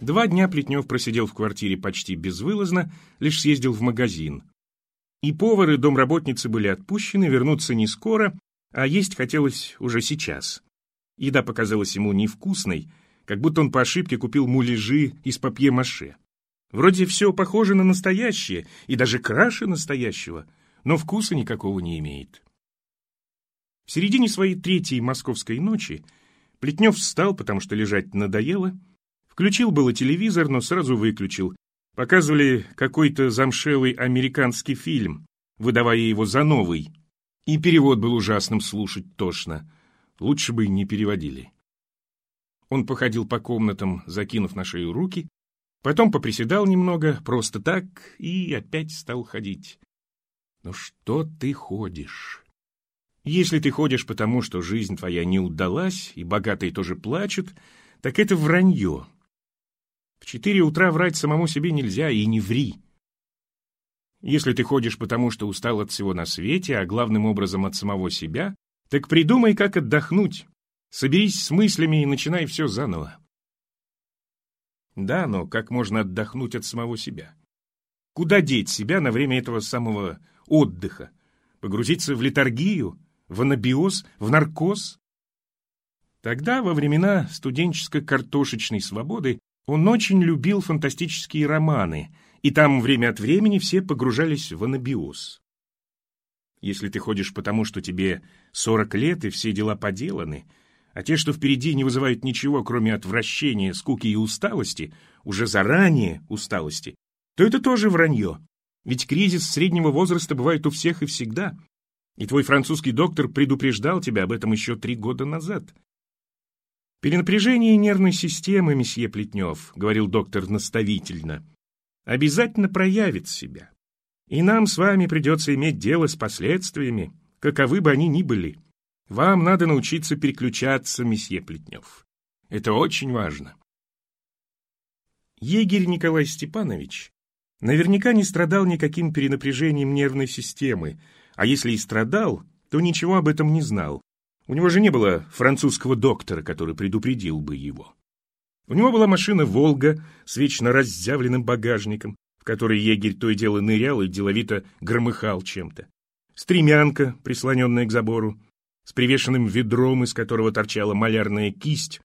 Два дня Плетнев просидел в квартире почти безвылазно, лишь съездил в магазин. И повар, и домработницы были отпущены, вернуться не скоро, а есть хотелось уже сейчас. Еда показалась ему невкусной, как будто он по ошибке купил муляжи из папье-маше. Вроде все похоже на настоящее, и даже краше настоящего, но вкуса никакого не имеет. В середине своей третьей московской ночи Плетнев встал, потому что лежать надоело, включил было телевизор, но сразу выключил. Показывали какой-то замшелый американский фильм, выдавая его за новый. И перевод был ужасным, слушать тошно. Лучше бы не переводили. Он походил по комнатам, закинув на шею руки, потом поприседал немного, просто так, и опять стал ходить. «Ну что ты ходишь?» Если ты ходишь потому, что жизнь твоя не удалась, и богатые тоже плачут, так это вранье. В четыре утра врать самому себе нельзя, и не ври. Если ты ходишь потому, что устал от всего на свете, а главным образом от самого себя, так придумай, как отдохнуть. Соберись с мыслями и начинай все заново. Да, но как можно отдохнуть от самого себя? Куда деть себя на время этого самого отдыха? Погрузиться в литургию, в анабиоз, в наркоз? Тогда, во времена студенческой картошечной свободы, он очень любил фантастические романы, и там время от времени все погружались в анабиоз. Если ты ходишь потому, что тебе 40 лет и все дела поделаны, а те, что впереди, не вызывают ничего, кроме отвращения, скуки и усталости, уже заранее усталости, то это тоже вранье. Ведь кризис среднего возраста бывает у всех и всегда. И твой французский доктор предупреждал тебя об этом еще три года назад. «Перенапряжение нервной системы, месье Плетнев», — говорил доктор наставительно, — «обязательно проявит себя. И нам с вами придется иметь дело с последствиями, каковы бы они ни были. Вам надо научиться переключаться, месье Плетнев. Это очень важно. Егерь Николай Степанович наверняка не страдал никаким перенапряжением нервной системы, а если и страдал, то ничего об этом не знал. У него же не было французского доктора, который предупредил бы его. У него была машина «Волга» с вечно разъявленным багажником, в которой егерь то и дело нырял и деловито громыхал чем-то. Стремянка, прислоненная к забору, с привешенным ведром, из которого торчала малярная кисть,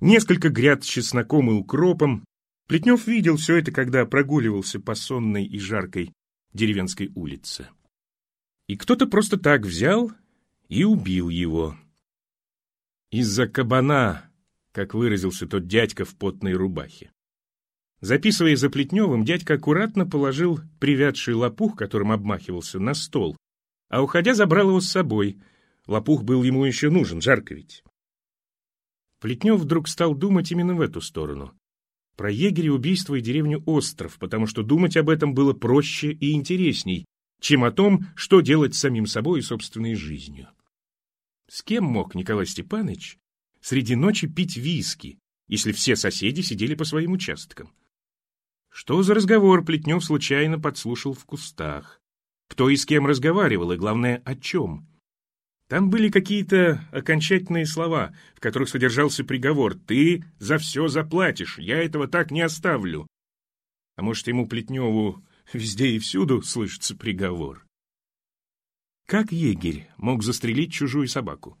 несколько гряд с чесноком и укропом. Плетнев видел все это, когда прогуливался по сонной и жаркой деревенской улице. И кто-то просто так взял и убил его. Из-за кабана, как выразился тот дядька в потной рубахе. Записывая за Плетневым, дядька аккуратно положил привядший лопух, которым обмахивался, на стол, а уходя забрал его с собой. Лопух был ему еще нужен, жарко ведь. Плетнев вдруг стал думать именно в эту сторону. Про егеря убийство и деревню Остров, потому что думать об этом было проще и интересней, чем о том, что делать с самим собой и собственной жизнью. С кем мог Николай Степанович среди ночи пить виски, если все соседи сидели по своим участкам? Что за разговор Плетнев случайно подслушал в кустах? Кто и с кем разговаривал, и, главное, о чем? Там были какие-то окончательные слова, в которых содержался приговор «Ты за все заплатишь, я этого так не оставлю». А может, ему, Плетневу, везде и всюду слышится приговор? Как егерь мог застрелить чужую собаку?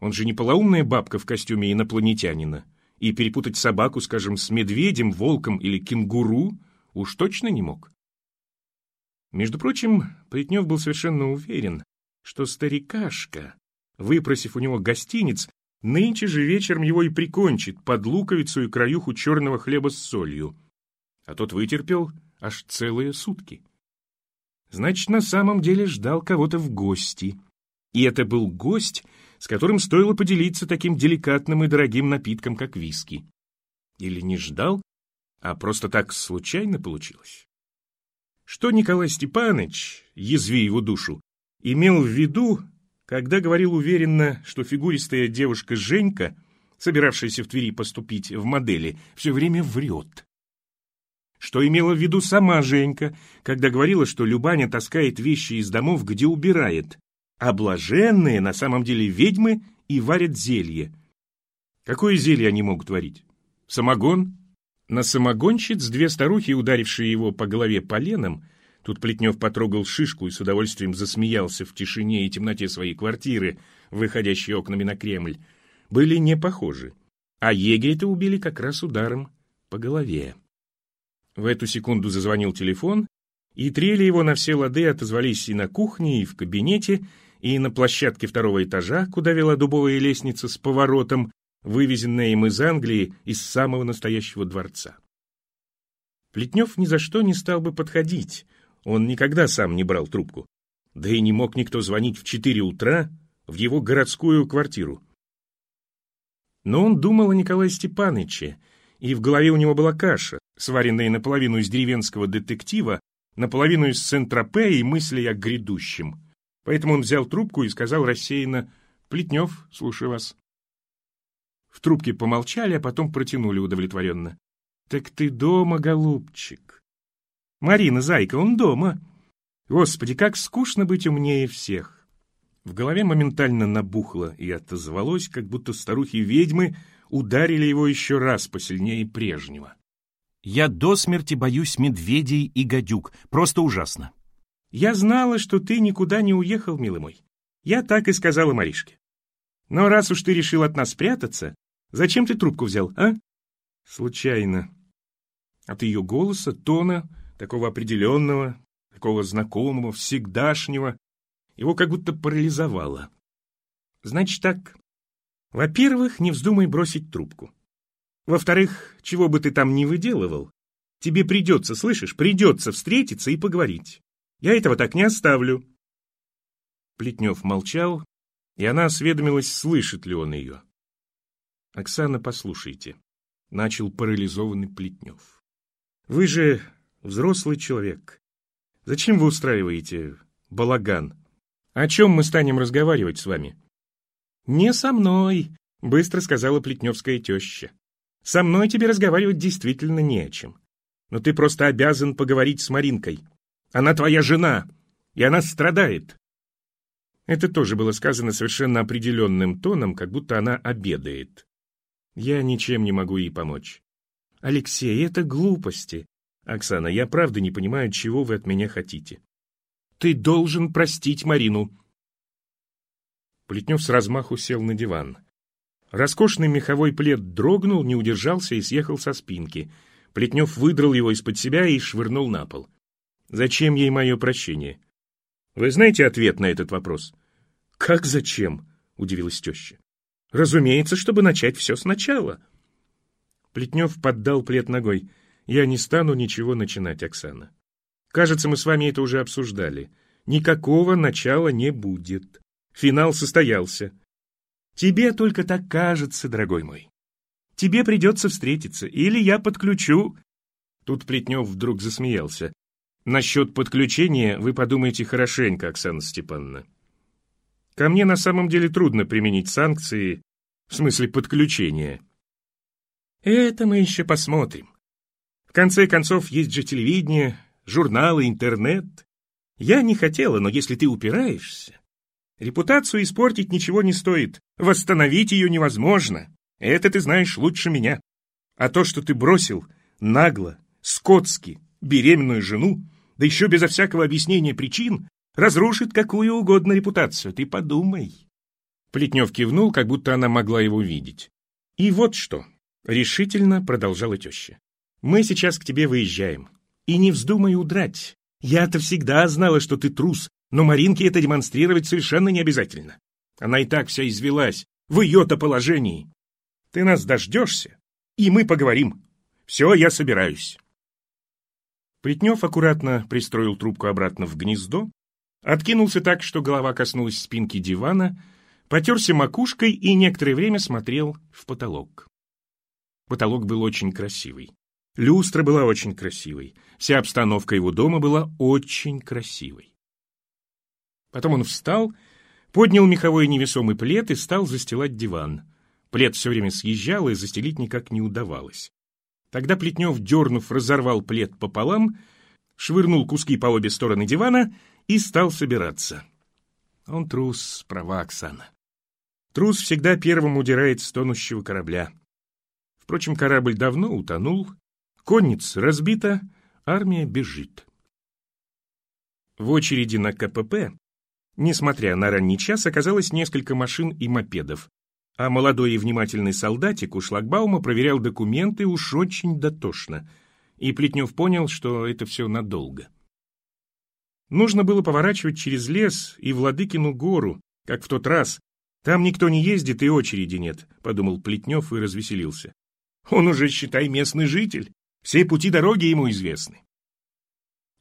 Он же не полоумная бабка в костюме инопланетянина и перепутать собаку, скажем, с медведем, волком или кенгуру уж точно не мог. Между прочим, Плетнев был совершенно уверен, что старикашка, выпросив у него гостиниц, нынче же вечером его и прикончит под луковицу и краюху черного хлеба с солью. А тот вытерпел аж целые сутки. Значит, на самом деле ждал кого-то в гости. И это был гость, с которым стоило поделиться таким деликатным и дорогим напитком, как виски. Или не ждал, а просто так случайно получилось. Что Николай Степанович, язви его душу, имел в виду, когда говорил уверенно, что фигуристая девушка Женька, собиравшаяся в Твери поступить в модели, все время врет? Что имела в виду сама Женька, когда говорила, что Любаня таскает вещи из домов, где убирает, а блаженные на самом деле ведьмы и варят зелье. Какое зелье они могут варить? Самогон? На самогонщиц две старухи, ударившие его по голове поленом, тут Плетнев потрогал шишку и с удовольствием засмеялся в тишине и темноте своей квартиры, выходящей окнами на Кремль, были не похожи. А егеря-то убили как раз ударом по голове. В эту секунду зазвонил телефон, и трели его на все лады отозвались и на кухне, и в кабинете, и на площадке второго этажа, куда вела дубовая лестница с поворотом, вывезенная им из Англии из самого настоящего дворца. Плетнев ни за что не стал бы подходить, он никогда сам не брал трубку. Да и не мог никто звонить в четыре утра в его городскую квартиру. Но он думал о Николае Степановиче, и в голове у него была каша, сваренная наполовину из деревенского детектива, наполовину из Сент-Тропе и мыслей о грядущем. Поэтому он взял трубку и сказал рассеянно «Плетнев, слушаю вас». В трубке помолчали, а потом протянули удовлетворенно. «Так ты дома, голубчик?» «Марина, зайка, он дома!» «Господи, как скучно быть умнее всех!» В голове моментально набухло и отозвалось, как будто старухи-ведьмы ударили его еще раз посильнее прежнего. «Я до смерти боюсь медведей и гадюк. Просто ужасно!» «Я знала, что ты никуда не уехал, милый мой. Я так и сказала Маришке. Но раз уж ты решил от нас прятаться, зачем ты трубку взял, а? Случайно. От ее голоса, тона, такого определенного, такого знакомого, всегдашнего, его как будто парализовало. Значит так. Во-первых, не вздумай бросить трубку. Во-вторых, чего бы ты там ни выделывал, тебе придется, слышишь, придется встретиться и поговорить. Я этого так не оставлю. Плетнев молчал, и она осведомилась, слышит ли он ее. «Оксана, послушайте», — начал парализованный Плетнев. «Вы же взрослый человек. Зачем вы устраиваете балаган? О чем мы станем разговаривать с вами?» «Не со мной», — быстро сказала плетневская теща. «Со мной тебе разговаривать действительно не о чем. Но ты просто обязан поговорить с Маринкой. Она твоя жена, и она страдает. Это тоже было сказано совершенно определенным тоном, как будто она обедает. Я ничем не могу ей помочь. Алексей, это глупости. Оксана, я правда не понимаю, чего вы от меня хотите. Ты должен простить Марину. Плетнев с размаху сел на диван. Роскошный меховой плед дрогнул, не удержался и съехал со спинки. Плетнев выдрал его из-под себя и швырнул на пол. Зачем ей мое прощение? Вы знаете ответ на этот вопрос? «Как зачем?» — удивилась теща. «Разумеется, чтобы начать все сначала». Плетнев поддал плед ногой. «Я не стану ничего начинать, Оксана. Кажется, мы с вами это уже обсуждали. Никакого начала не будет. Финал состоялся. Тебе только так кажется, дорогой мой. Тебе придется встретиться, или я подключу...» Тут Плетнев вдруг засмеялся. «Насчет подключения вы подумайте хорошенько, Оксана Степановна. Ко мне на самом деле трудно применить санкции, в смысле подключения. Это мы еще посмотрим. В конце концов, есть же телевидение, журналы, интернет. Я не хотела, но если ты упираешься... Репутацию испортить ничего не стоит, восстановить ее невозможно. Это ты знаешь лучше меня. А то, что ты бросил нагло, скотски, беременную жену, да еще безо всякого объяснения причин, разрушит какую угодно репутацию, ты подумай. Плетнев кивнул, как будто она могла его видеть. И вот что, решительно продолжала теща. Мы сейчас к тебе выезжаем. И не вздумай удрать. Я-то всегда знала, что ты трус, но Маринке это демонстрировать совершенно не обязательно. Она и так вся извелась, в ее-то положении. Ты нас дождешься, и мы поговорим. Все, я собираюсь. Плетнев аккуратно пристроил трубку обратно в гнездо, Откинулся так, что голова коснулась спинки дивана, потерся макушкой и некоторое время смотрел в потолок. Потолок был очень красивый. Люстра была очень красивой. Вся обстановка его дома была очень красивой. Потом он встал, поднял меховой невесомый плед и стал застилать диван. Плед все время съезжал, и застелить никак не удавалось. Тогда Плетнев, дернув, разорвал плед пополам, швырнул куски по обе стороны дивана и стал собираться. Он трус, права Оксана. Трус всегда первым удирает с тонущего корабля. Впрочем, корабль давно утонул, Конница разбита, армия бежит. В очереди на КПП, несмотря на ранний час, оказалось несколько машин и мопедов, а молодой и внимательный солдатик у шлагбаума проверял документы уж очень дотошно, и Плетнев понял, что это все надолго. Нужно было поворачивать через лес и Владыкину гору, как в тот раз. Там никто не ездит и очереди нет, — подумал Плетнев и развеселился. Он уже, считай, местный житель. Все пути дороги ему известны.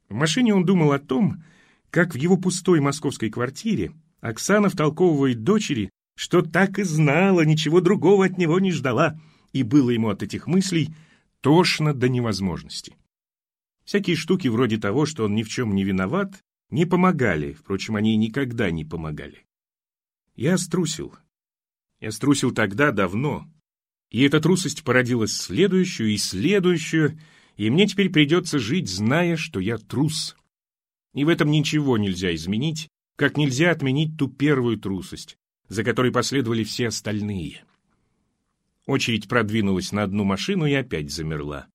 В машине он думал о том, как в его пустой московской квартире Оксана втолковывает дочери, что так и знала, ничего другого от него не ждала, и было ему от этих мыслей тошно до невозможности. Всякие штуки вроде того, что он ни в чем не виноват, не помогали, впрочем, они никогда не помогали. Я струсил. Я струсил тогда давно, и эта трусость породила следующую и следующую, и мне теперь придется жить, зная, что я трус. И в этом ничего нельзя изменить, как нельзя отменить ту первую трусость, за которой последовали все остальные. Очередь продвинулась на одну машину и опять замерла.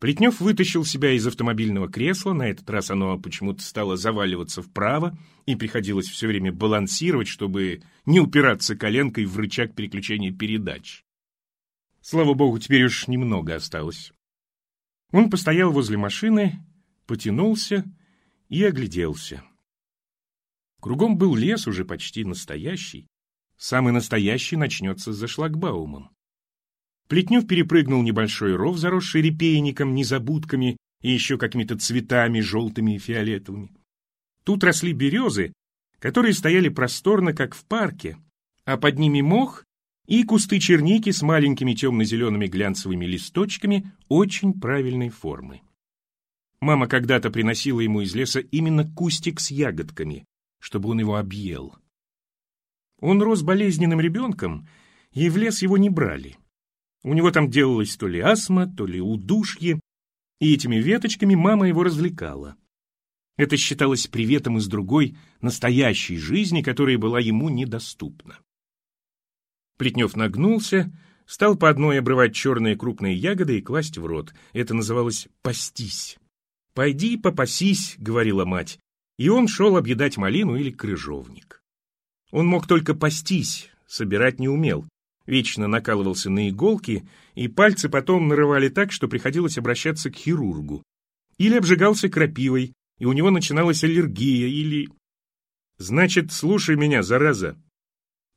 Плетнев вытащил себя из автомобильного кресла, на этот раз оно почему-то стало заваливаться вправо, и приходилось все время балансировать, чтобы не упираться коленкой в рычаг переключения передач. Слава богу, теперь уж немного осталось. Он постоял возле машины, потянулся и огляделся. Кругом был лес уже почти настоящий. Самый настоящий начнется за шлагбаумом. Плетнев перепрыгнул небольшой ров, заросший репейником, незабудками и еще какими-то цветами, желтыми и фиолетовыми. Тут росли березы, которые стояли просторно, как в парке, а под ними мох и кусты черники с маленькими темно-зелеными глянцевыми листочками очень правильной формы. Мама когда-то приносила ему из леса именно кустик с ягодками, чтобы он его объел. Он рос болезненным ребенком, и в лес его не брали. У него там делалось то ли астма, то ли удушье, и этими веточками мама его развлекала. Это считалось приветом из другой, настоящей жизни, которая была ему недоступна. Плетнев нагнулся, стал по одной обрывать черные крупные ягоды и класть в рот. Это называлось «пастись». «Пойди попасись», — говорила мать, и он шел объедать малину или крыжовник. Он мог только пастись, собирать не умел. Вечно накалывался на иголки, и пальцы потом нарывали так, что приходилось обращаться к хирургу. Или обжигался крапивой, и у него начиналась аллергия, или... «Значит, слушай меня, зараза»,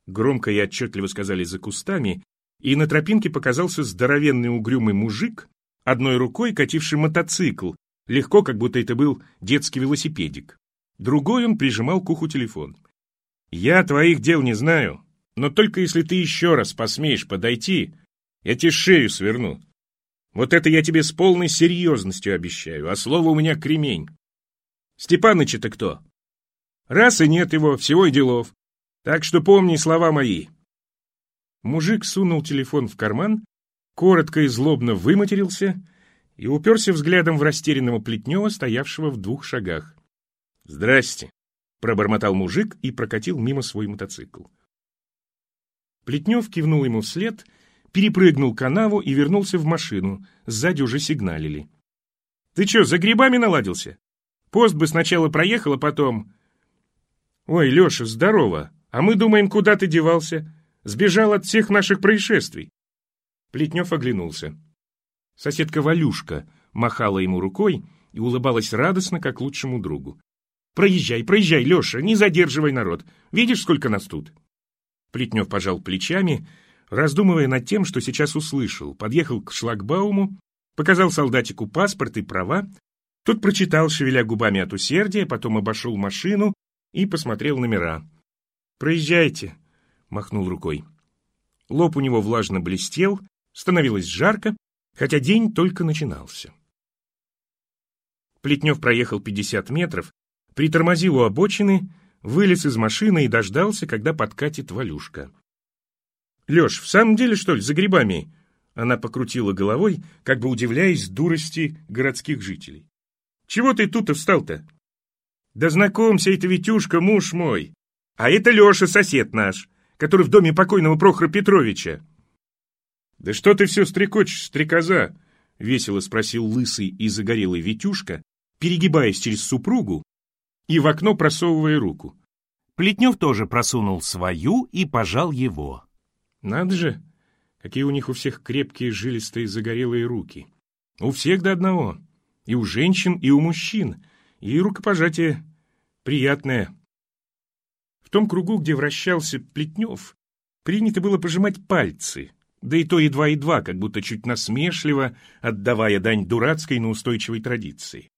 Громко и отчетливо сказали за кустами, и на тропинке показался здоровенный угрюмый мужик, одной рукой кативший мотоцикл, легко, как будто это был детский велосипедик. Другой он прижимал к уху телефон. «Я твоих дел не знаю, но только если ты еще раз посмеешь подойти, я тебе шею сверну. Вот это я тебе с полной серьезностью обещаю, а слово у меня кремень. Степаныч-то кто? Раз и нет его, всего и делов. Так что помни слова мои. Мужик сунул телефон в карман, коротко и злобно выматерился и уперся взглядом в растерянного Плетнева, стоявшего в двух шагах. «Здрасте», — пробормотал мужик и прокатил мимо свой мотоцикл. Плетнев кивнул ему вслед, перепрыгнул канаву и вернулся в машину. Сзади уже сигналили. «Ты что, за грибами наладился? Пост бы сначала проехал, а потом...» «Ой, Леша, здорово!» А мы думаем, куда ты девался? Сбежал от всех наших происшествий. Плетнев оглянулся. Соседка Валюшка махала ему рукой и улыбалась радостно, как лучшему другу. «Проезжай, проезжай, Леша, не задерживай народ. Видишь, сколько нас тут?» Плетнев пожал плечами, раздумывая над тем, что сейчас услышал. Подъехал к шлагбауму, показал солдатику паспорт и права. Тот прочитал, шевеля губами от усердия, потом обошел машину и посмотрел номера. «Проезжайте», — махнул рукой. Лоб у него влажно блестел, становилось жарко, хотя день только начинался. Плетнев проехал 50 метров, притормозил у обочины, вылез из машины и дождался, когда подкатит Валюшка. «Леш, в самом деле, что ли, за грибами?» Она покрутила головой, как бы удивляясь дурости городских жителей. «Чего ты тут встал-то?» «Да знакомься, это Витюшка, муж мой. А это Леша, сосед наш, который в доме покойного Прохора Петровича. Да что ты все стрекочешь, стрекоза? весело спросил лысый и загорелый Витюшка, перегибаясь через супругу и в окно просовывая руку. Плетнев тоже просунул свою и пожал его. Надо же, какие у них у всех крепкие, жилистые, загорелые руки. У всех до одного. И у женщин, и у мужчин. И рукопожатие приятное. В том кругу, где вращался Плетнев, принято было пожимать пальцы, да и то едва-едва, как будто чуть насмешливо, отдавая дань дурацкой, но устойчивой традиции.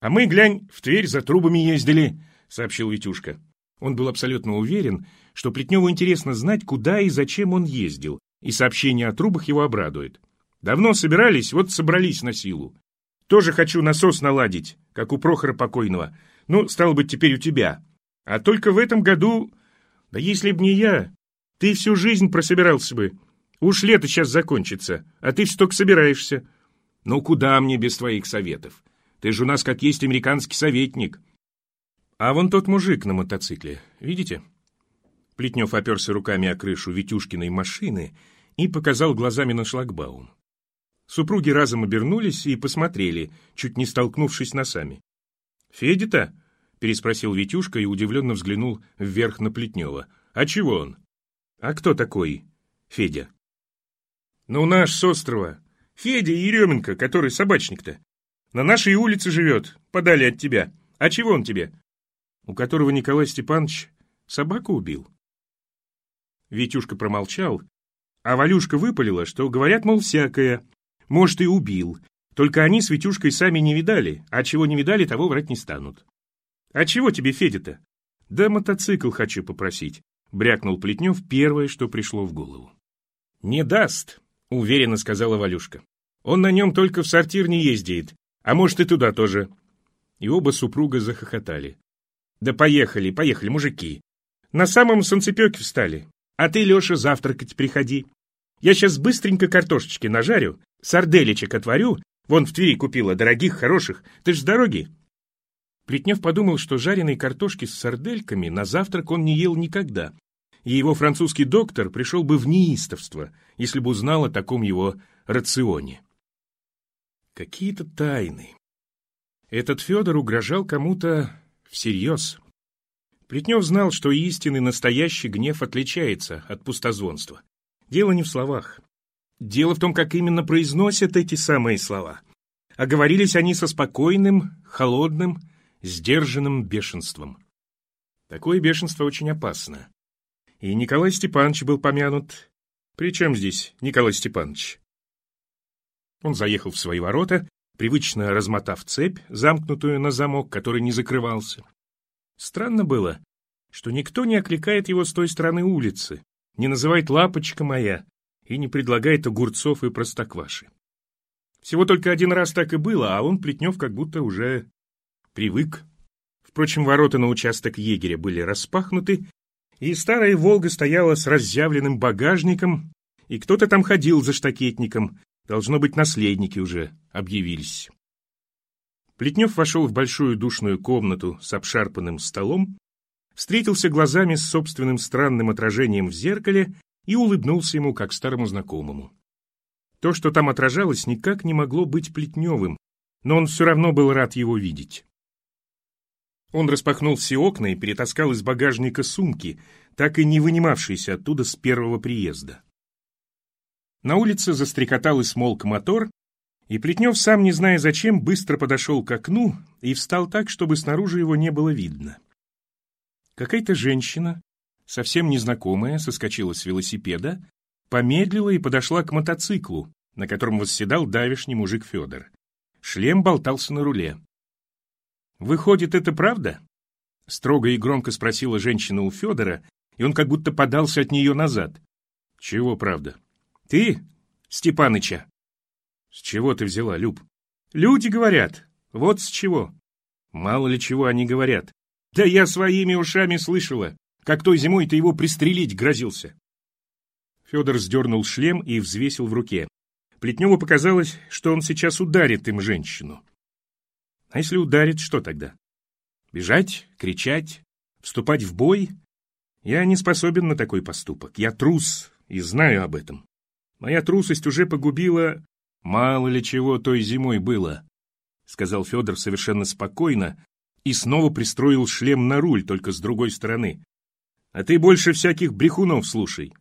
«А мы, глянь, в Тверь за трубами ездили», — сообщил Витюшка. Он был абсолютно уверен, что Плетневу интересно знать, куда и зачем он ездил, и сообщение о трубах его обрадует. «Давно собирались, вот собрались на силу. Тоже хочу насос наладить, как у Прохора покойного. Ну, стало быть, теперь у тебя. А только в этом году... Да если б не я, ты всю жизнь прособирался бы. Уж лето сейчас закончится, а ты только собираешься. Ну, куда мне без твоих советов? Ты же у нас как есть американский советник. А вон тот мужик на мотоцикле, видите? Плетнев оперся руками о крышу Витюшкиной машины и показал глазами на шлагбаум. Супруги разом обернулись и посмотрели, чуть не столкнувшись носами. «Федя-то?» — переспросил Витюшка и удивленно взглянул вверх на Плетнева. «А чего он?» «А кто такой Федя?» «Ну, наш с острова. Федя Еременко, который собачник-то. На нашей улице живет, подали от тебя. А чего он тебе?» «У которого Николай Степанович собаку убил?» Витюшка промолчал, а Валюшка выпалила, что говорят, мол, всякое. Может, и убил. Только они с Витюшкой сами не видали, а чего не видали, того врать не станут. «А чего тебе, Федя-то?» «Да мотоцикл хочу попросить», — брякнул Плетнев первое, что пришло в голову. «Не даст», — уверенно сказала Валюшка. «Он на нем только в сортир не ездит, а может и туда тоже». И оба супруга захохотали. «Да поехали, поехали, мужики. На самом солнцепеке встали. А ты, Леша, завтракать приходи. Я сейчас быстренько картошечки нажарю, сарделечек отварю. Вон в Твери купила, дорогих, хороших. Ты ж с дороги. Плетнев подумал, что жареной картошки с сардельками на завтрак он не ел никогда, и его французский доктор пришел бы в неистовство, если бы узнал о таком его рационе. Какие-то тайны. Этот Федор угрожал кому-то всерьез. Плетнев знал, что истинный настоящий гнев отличается от пустозвонства. Дело не в словах. Дело в том, как именно произносят эти самые слова. А говорились они со спокойным, холодным, сдержанным бешенством. Такое бешенство очень опасно. И Николай Степанович был помянут. При чем здесь Николай Степанович? Он заехал в свои ворота, привычно размотав цепь, замкнутую на замок, который не закрывался. Странно было, что никто не окликает его с той стороны улицы, не называет «лапочка моя» и не предлагает огурцов и простокваши. Всего только один раз так и было, а он, Плетнев, как будто уже привык. Впрочем, ворота на участок егеря были распахнуты, и старая «Волга» стояла с разъявленным багажником, и кто-то там ходил за штакетником, должно быть, наследники уже объявились. Плетнев вошел в большую душную комнату с обшарпанным столом, встретился глазами с собственным странным отражением в зеркале и улыбнулся ему, как старому знакомому. То, что там отражалось, никак не могло быть Плетневым, но он все равно был рад его видеть. Он распахнул все окна и перетаскал из багажника сумки, так и не вынимавшиеся оттуда с первого приезда. На улице застрекотал и смолк мотор, и Плетнев, сам не зная зачем, быстро подошел к окну и встал так, чтобы снаружи его не было видно. Какая-то женщина, совсем незнакомая, соскочила с велосипеда, помедлила и подошла к мотоциклу, на котором восседал давишний мужик Федор. Шлем болтался на руле. «Выходит, это правда?» Строго и громко спросила женщина у Федора, и он как будто подался от нее назад. «Чего правда?» «Ты, Степаныча, с чего ты взяла, Люб? Люди говорят. Вот с чего. Мало ли чего они говорят. Да я своими ушами слышала, как той зимой ты его пристрелить грозился. Федор сдернул шлем и взвесил в руке. Плетневу показалось, что он сейчас ударит им женщину. А если ударит, что тогда? Бежать, кричать, вступать в бой? Я не способен на такой поступок. Я трус и знаю об этом. Моя трусость уже погубила Мало ли чего той зимой было, — сказал Федор совершенно спокойно и снова пристроил шлем на руль, только с другой стороны. А ты больше всяких брехунов слушай.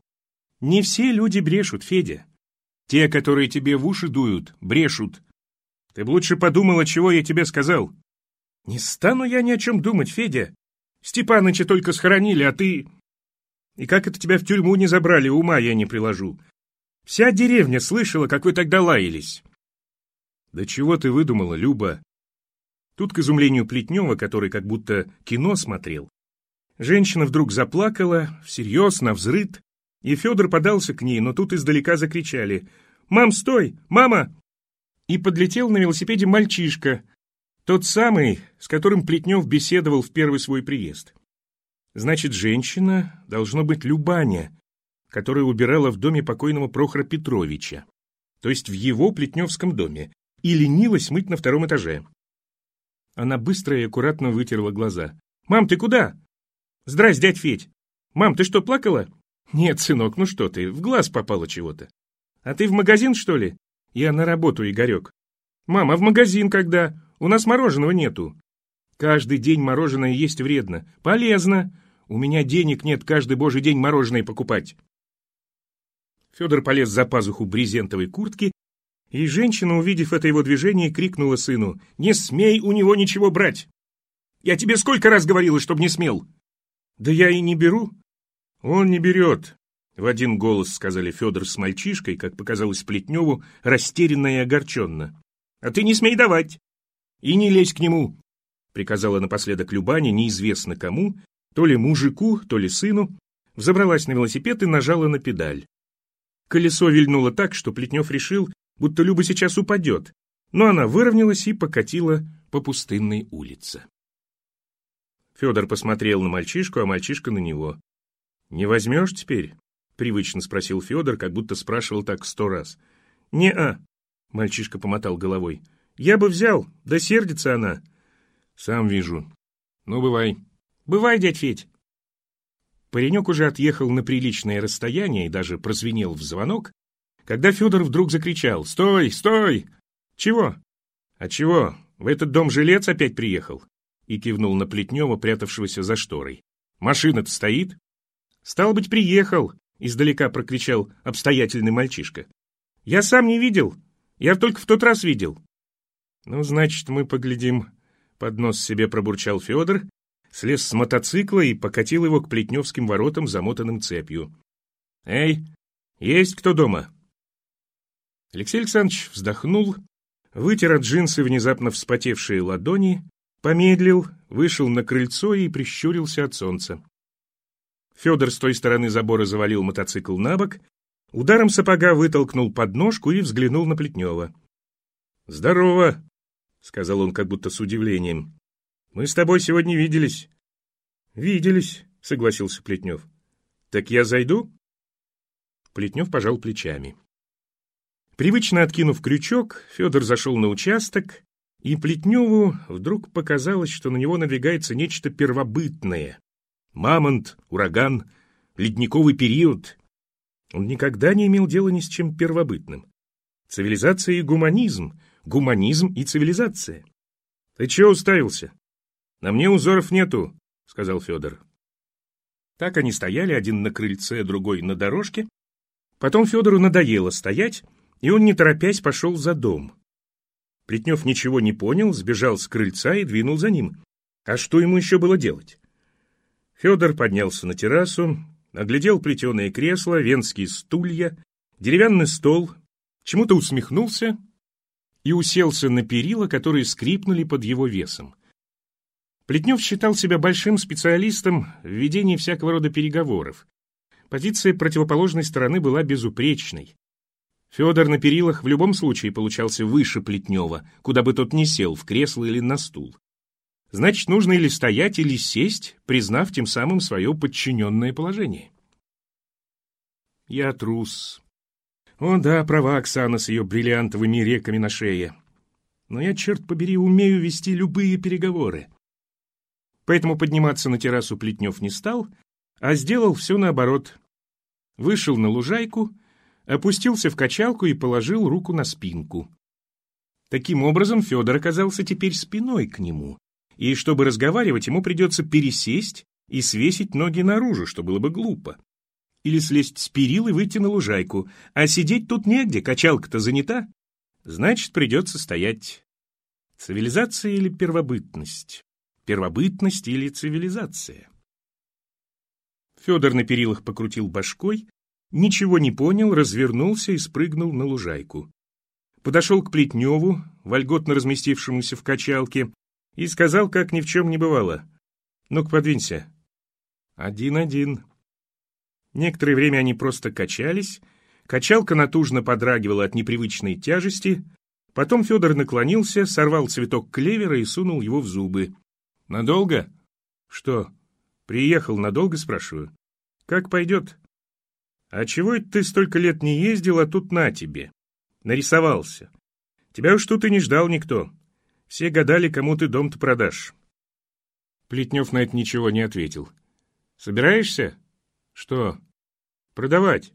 Не все люди брешут, Федя. Те, которые тебе в уши дуют, брешут. Ты бы лучше подумала, чего я тебе сказал. Не стану я ни о чем думать, Федя. Степаныча только схоронили, а ты... И как это тебя в тюрьму не забрали, ума я не приложу. Вся деревня слышала, как вы тогда лаялись. Да чего ты выдумала, Люба? Тут, к изумлению Плетнева, который как будто кино смотрел, женщина вдруг заплакала, всерьез, навзрыд, и Федор подался к ней, но тут издалека закричали «Мам, стой! Мама!» И подлетел на велосипеде мальчишка, тот самый, с которым Плетнев беседовал в первый свой приезд. Значит, женщина должно быть Любаня, которая убирала в доме покойного Прохора Петровича, то есть в его плетневском доме, и ленилась мыть на втором этаже. Она быстро и аккуратно вытерла глаза. «Мам, ты куда?» «Здрасте, дядь Федь!» «Мам, ты что, плакала?» «Нет, сынок, ну что ты, в глаз попало чего-то». «А ты в магазин, что ли?» «Я на работу, Игорек». «Мам, а в магазин когда? У нас мороженого нету». «Каждый день мороженое есть вредно. Полезно. У меня денег нет каждый божий день мороженое покупать». Федор полез за пазуху брезентовой куртки, и женщина, увидев это его движение, крикнула сыну, «Не смей у него ничего брать! Я тебе сколько раз говорила, чтоб не смел!» «Да я и не беру». «Он не берет», — в один голос сказали Федор с мальчишкой, как показалось Плетневу, растерянно и огорченно. «А ты не смей давать! И не лезь к нему!» — приказала напоследок Любаня неизвестно кому, то ли мужику, то ли сыну, взобралась на велосипед и нажала на педаль. Колесо вильнуло так, что Плетнев решил, будто Люба сейчас упадет, но она выровнялась и покатила по пустынной улице. Федор посмотрел на мальчишку, а мальчишка на него. «Не возьмешь теперь?» — привычно спросил Федор, как будто спрашивал так сто раз. «Не-а», — мальчишка помотал головой. «Я бы взял, да сердится она». «Сам вижу. Ну, бывай». «Бывай, дядь Федь». Паренек уже отъехал на приличное расстояние и даже прозвенел в звонок, когда Федор вдруг закричал «Стой! Стой!» «Чего?» «А чего? В этот дом жилец опять приехал?» и кивнул на Плетнева, прятавшегося за шторой. «Машина-то стоит?» «Стал быть, приехал!» — издалека прокричал обстоятельный мальчишка. «Я сам не видел. Я только в тот раз видел». «Ну, значит, мы поглядим», — под нос себе пробурчал Федор слез с мотоцикла и покатил его к Плетневским воротам, замотанным цепью. «Эй, есть кто дома?» Алексей Александрович вздохнул, вытер от джинсы внезапно вспотевшие ладони, помедлил, вышел на крыльцо и прищурился от солнца. Федор с той стороны забора завалил мотоцикл на бок, ударом сапога вытолкнул подножку и взглянул на Плетнева. «Здорово!» — сказал он как будто с удивлением. Мы с тобой сегодня виделись. Виделись, согласился Плетнев. Так я зайду? Плетнев пожал плечами. Привычно откинув крючок, Федор зашел на участок, и Плетневу вдруг показалось, что на него надвигается нечто первобытное. Мамонт, ураган, ледниковый период. Он никогда не имел дела ни с чем первобытным. Цивилизация и гуманизм, гуманизм и цивилизация. Ты чего уставился? «На мне узоров нету», — сказал Федор. Так они стояли, один на крыльце, другой на дорожке. Потом Федору надоело стоять, и он, не торопясь, пошел за дом. Плетнев ничего не понял, сбежал с крыльца и двинул за ним. А что ему еще было делать? Федор поднялся на террасу, оглядел плетеные кресла, венские стулья, деревянный стол, чему-то усмехнулся и уселся на перила, которые скрипнули под его весом. Плетнев считал себя большим специалистом в ведении всякого рода переговоров. Позиция противоположной стороны была безупречной. Федор на перилах в любом случае получался выше Плетнева, куда бы тот ни сел, в кресло или на стул. Значит, нужно или стоять, или сесть, признав тем самым свое подчиненное положение. Я трус. О да, права Оксана с ее бриллиантовыми реками на шее. Но я, черт побери, умею вести любые переговоры. Поэтому подниматься на террасу Плетнев не стал, а сделал все наоборот. Вышел на лужайку, опустился в качалку и положил руку на спинку. Таким образом, Федор оказался теперь спиной к нему, и чтобы разговаривать, ему придется пересесть и свесить ноги наружу, что было бы глупо. Или слезть с перил и выйти на лужайку, а сидеть тут негде, качалка-то занята. Значит, придется стоять. Цивилизация или первобытность? Первобытность или цивилизация? Федор на перилах покрутил башкой, ничего не понял, развернулся и спрыгнул на лужайку. Подошел к Плетневу, вольготно разместившемуся в качалке, и сказал, как ни в чем не бывало. «Ну-ка, подвинься». «Один-один». Некоторое время они просто качались, качалка натужно подрагивала от непривычной тяжести, потом Федор наклонился, сорвал цветок клевера и сунул его в зубы. «Надолго?» «Что?» «Приехал надолго?» — спрашиваю. «Как пойдет?» «А чего это ты столько лет не ездил, а тут на тебе?» «Нарисовался. Тебя уж тут и не ждал никто. Все гадали, кому ты дом-то продашь». Плетнев на это ничего не ответил. «Собираешься?» «Что?» «Продавать».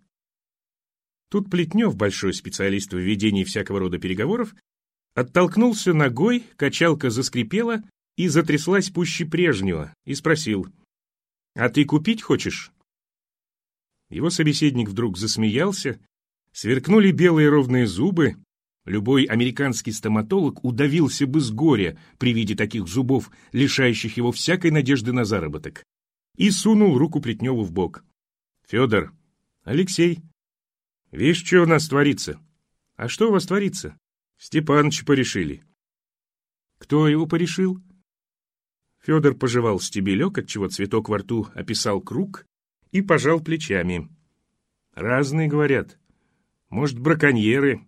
Тут Плетнев, большой специалист в ведении всякого рода переговоров, оттолкнулся ногой, качалка заскрипела и затряслась пуще прежнего, и спросил, «А ты купить хочешь?» Его собеседник вдруг засмеялся, сверкнули белые ровные зубы, Любой американский стоматолог удавился бы с горя при виде таких зубов, лишающих его всякой надежды на заработок. И сунул руку Плетневу в бок. «Федор, Алексей, видишь, что у нас творится?» «А что у вас творится?» «Степаныч порешили». «Кто его порешил?» Федор пожевал стебелек, отчего цветок во рту описал круг, и пожал плечами. «Разные, говорят. Может, браконьеры?»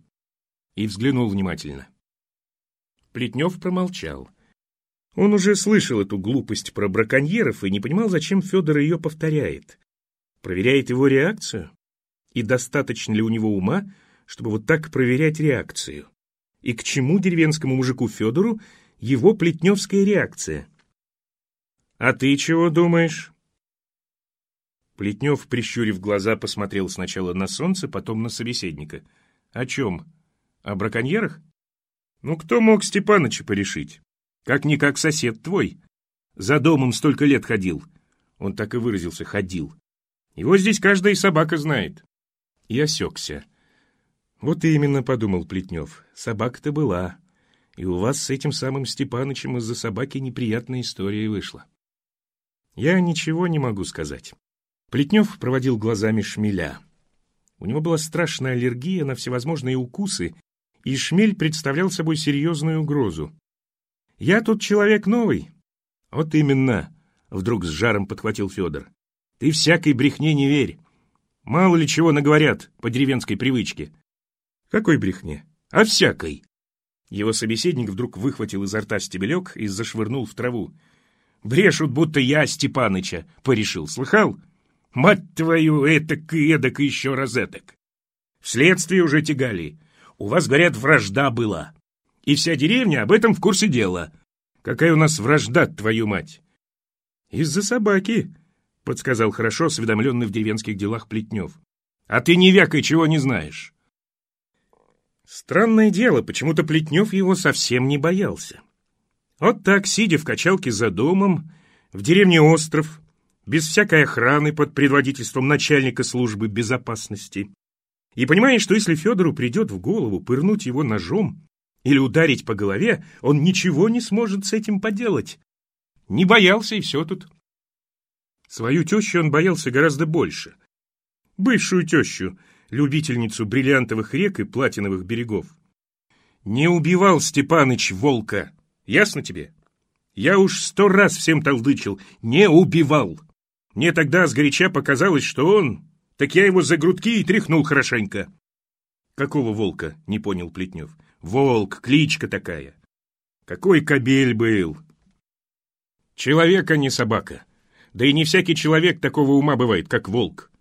И взглянул внимательно. Плетнев промолчал. Он уже слышал эту глупость про браконьеров и не понимал, зачем Федор ее повторяет. Проверяет его реакцию? И достаточно ли у него ума, чтобы вот так проверять реакцию? И к чему деревенскому мужику Федору его плетневская реакция? «А ты чего думаешь?» Плетнев, прищурив глаза, посмотрел сначала на солнце, потом на собеседника. «О чем?» О браконьерах? Ну, кто мог Степаныча порешить? Как-никак сосед твой. За домом столько лет ходил. Он так и выразился, ходил. Его здесь каждая собака знает. И осекся. Вот именно, подумал Плетнев, собака-то была. И у вас с этим самым Степанычем из-за собаки неприятная история вышла. Я ничего не могу сказать. Плетнев проводил глазами шмеля. У него была страшная аллергия на всевозможные укусы, и шмель представлял собой серьезную угрозу. «Я тут человек новый». «Вот именно», — вдруг с жаром подхватил Федор. «Ты всякой брехне не верь. Мало ли чего наговорят по деревенской привычке». «Какой брехне?» «А всякой». Его собеседник вдруг выхватил изо рта стебелек и зашвырнул в траву. «Брешут, будто я Степаныча порешил. Слыхал? Мать твою, этак и эдак и еще раз этак. Вследствие уже тягали. У вас, говорят, вражда была. И вся деревня об этом в курсе дела. Какая у нас вражда, твою мать? Из-за собаки, подсказал хорошо осведомленный в деревенских делах Плетнев. А ты не вякой чего не знаешь. Странное дело, почему-то Плетнев его совсем не боялся. Вот так, сидя в качалке за домом, в деревне Остров, без всякой охраны под предводительством начальника службы безопасности, и понимая, что если Федору придет в голову пырнуть его ножом или ударить по голове, он ничего не сможет с этим поделать. Не боялся, и все тут. Свою тещу он боялся гораздо больше. Бывшую тещу, любительницу бриллиантовых рек и платиновых берегов. Не убивал Степаныч волка, ясно тебе? Я уж сто раз всем толдычил, не убивал. Мне тогда сгоряча показалось, что он так я его за грудки и тряхнул хорошенько. Какого волка? Не понял Плетнев. Волк, кличка такая. Какой кобель был. Человек, а не собака. Да и не всякий человек такого ума бывает, как волк.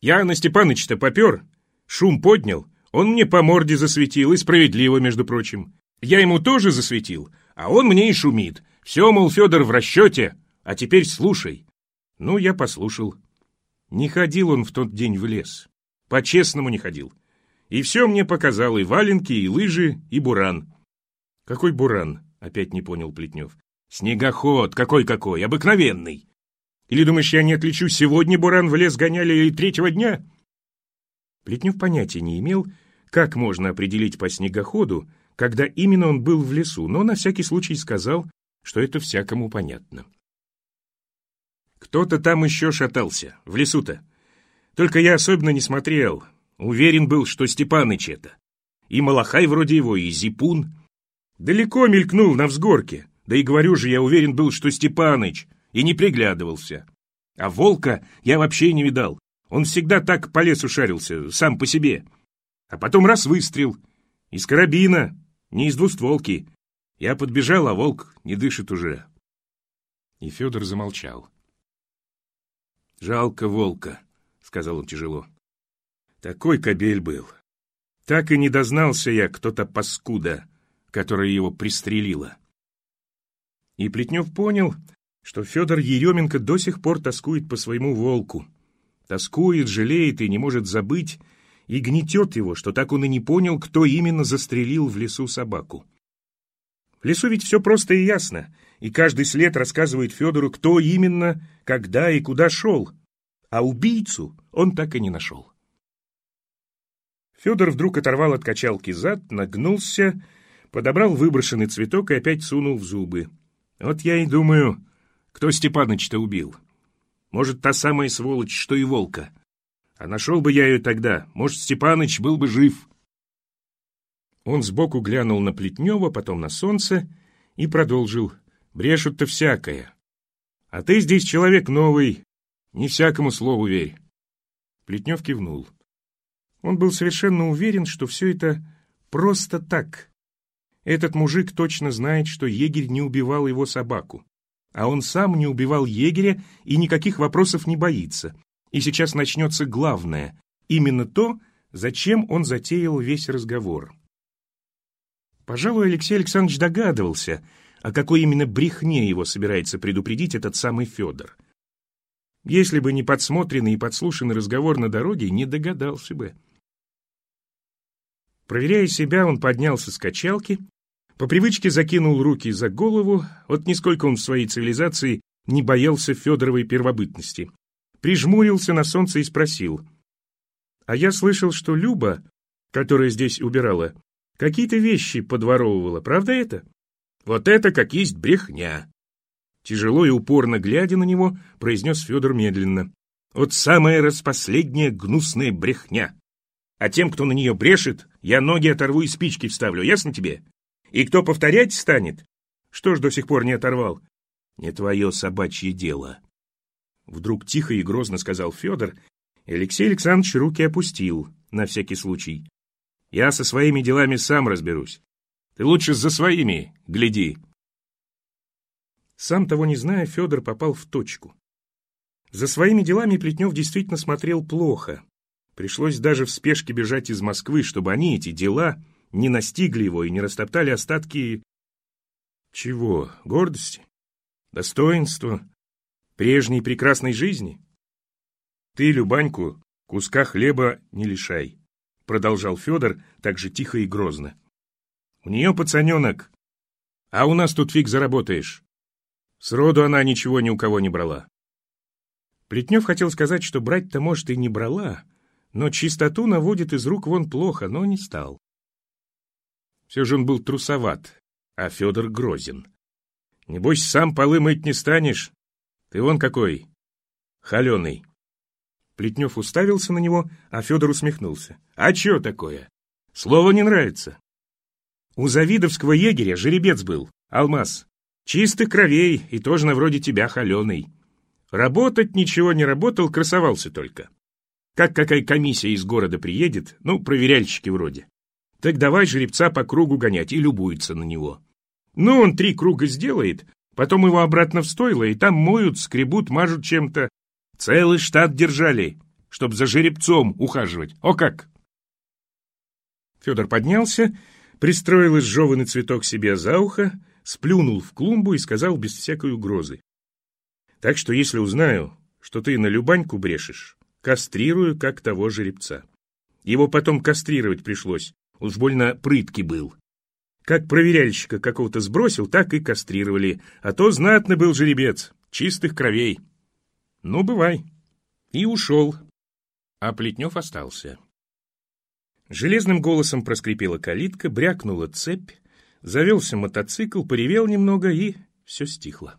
Я на Степаныч-то попер, шум поднял, он мне по морде засветил, и справедливо, между прочим. Я ему тоже засветил, а он мне и шумит. Все, мол, Федор в расчете, а теперь слушай. Ну, я послушал. Не ходил он в тот день в лес. По-честному не ходил. И все мне показал, и валенки, и лыжи, и буран. Какой буран? Опять не понял Плетнев. Снегоход, какой-какой, обыкновенный. Или думаешь, я не отличу, сегодня буран в лес гоняли или третьего дня? Плетнев понятия не имел, как можно определить по снегоходу, когда именно он был в лесу, но на всякий случай сказал, что это всякому понятно. Кто-то там еще шатался, в лесу-то. Только я особенно не смотрел. Уверен был, что Степаныч это. И Малахай вроде его, и Зипун. Далеко мелькнул на взгорке. Да и говорю же, я уверен был, что Степаныч, и не приглядывался. А волка я вообще не видал. Он всегда так по лесу шарился, сам по себе. А потом раз выстрел. Из карабина, не из двустволки. Я подбежал, а волк не дышит уже. И Федор замолчал. «Жалко волка», — сказал он тяжело. «Такой кобель был. Так и не дознался я, кто-то паскуда, которая его пристрелила». И Плетнев понял, что Федор Еременко до сих пор тоскует по своему волку. Тоскует, жалеет и не может забыть, и гнетет его, что так он и не понял, кто именно застрелил в лесу собаку. В лесу ведь все просто и ясно, и каждый след рассказывает Федору, кто именно, когда и куда шел, а убийцу он так и не нашел. Федор вдруг оторвал от качалки зад, нагнулся, подобрал выброшенный цветок и опять сунул в зубы. Вот я и думаю, кто Степаныч-то убил. Может, та самая сволочь, что и волка. А нашел бы я ее тогда, может, Степаныч был бы жив. Он сбоку глянул на Плетнева, потом на солнце и продолжил. Брешут-то всякое. А ты здесь человек новый, не всякому слову верь. Плетнев кивнул. Он был совершенно уверен, что все это просто так. Этот мужик точно знает, что егерь не убивал его собаку. А он сам не убивал егеря и никаких вопросов не боится. И сейчас начнется главное, именно то, зачем он затеял весь разговор. Пожалуй, Алексей Александрович догадывался, о какой именно брехне его собирается предупредить этот самый Федор. Если бы не подсмотренный и подслушанный разговор на дороге, не догадался бы. Проверяя себя, он поднялся с качалки, по привычке закинул руки за голову, вот нисколько он в своей цивилизации не боялся Федоровой первобытности. Прижмурился на солнце и спросил. «А я слышал, что Люба, которая здесь убирала, Какие-то вещи подворовывала, правда это? Вот это как есть брехня. Тяжело и упорно глядя на него, произнес Федор медленно. Вот самая распоследняя гнусная брехня. А тем, кто на нее брешет, я ноги оторву и спички вставлю, ясно тебе? И кто повторять станет? Что ж до сих пор не оторвал? Не твое собачье дело. Вдруг тихо и грозно сказал Федор, и Алексей Александрович руки опустил, на всякий случай. Я со своими делами сам разберусь. Ты лучше за своими гляди. Сам того не зная, Федор попал в точку. За своими делами Плетнев действительно смотрел плохо. Пришлось даже в спешке бежать из Москвы, чтобы они, эти дела, не настигли его и не растоптали остатки... Чего? Гордости? Достоинства? Прежней прекрасной жизни? Ты, Любаньку, куска хлеба не лишай продолжал Федор так же тихо и грозно. «У нее пацаненок, а у нас тут фиг заработаешь. Сроду она ничего ни у кого не брала». Плетнев хотел сказать, что брать-то, может, и не брала, но чистоту наводит из рук вон плохо, но не стал. Все же он был трусоват, а Федор грозен. Небось, сам полы мыть не станешь? Ты вон какой, холеный. Плетнев уставился на него, а Федор усмехнулся. «А чё такое? Слово не нравится». У завидовского егеря жеребец был, алмаз. Чистых кровей и тоже на вроде тебя холеный. Работать ничего не работал, красовался только. Как какая комиссия из города приедет, ну, проверяльщики вроде. Так давай жеребца по кругу гонять и любуется на него. Ну, он три круга сделает, потом его обратно в стойло, и там моют, скребут, мажут чем-то, Целый штат держали, чтоб за жеребцом ухаживать. О как!» Федор поднялся, пристроил изжеванный цветок себе за ухо, сплюнул в клумбу и сказал без всякой угрозы. «Так что если узнаю, что ты на Любаньку брешешь, кастрирую, как того жеребца». Его потом кастрировать пришлось, уж больно прыткий был. Как проверяльщика какого-то сбросил, так и кастрировали, а то знатный был жеребец, чистых кровей. Ну, бывай. И ушел. А Плетнев остался. Железным голосом проскрипела калитка, брякнула цепь, завелся мотоцикл, поревел немного, и все стихло.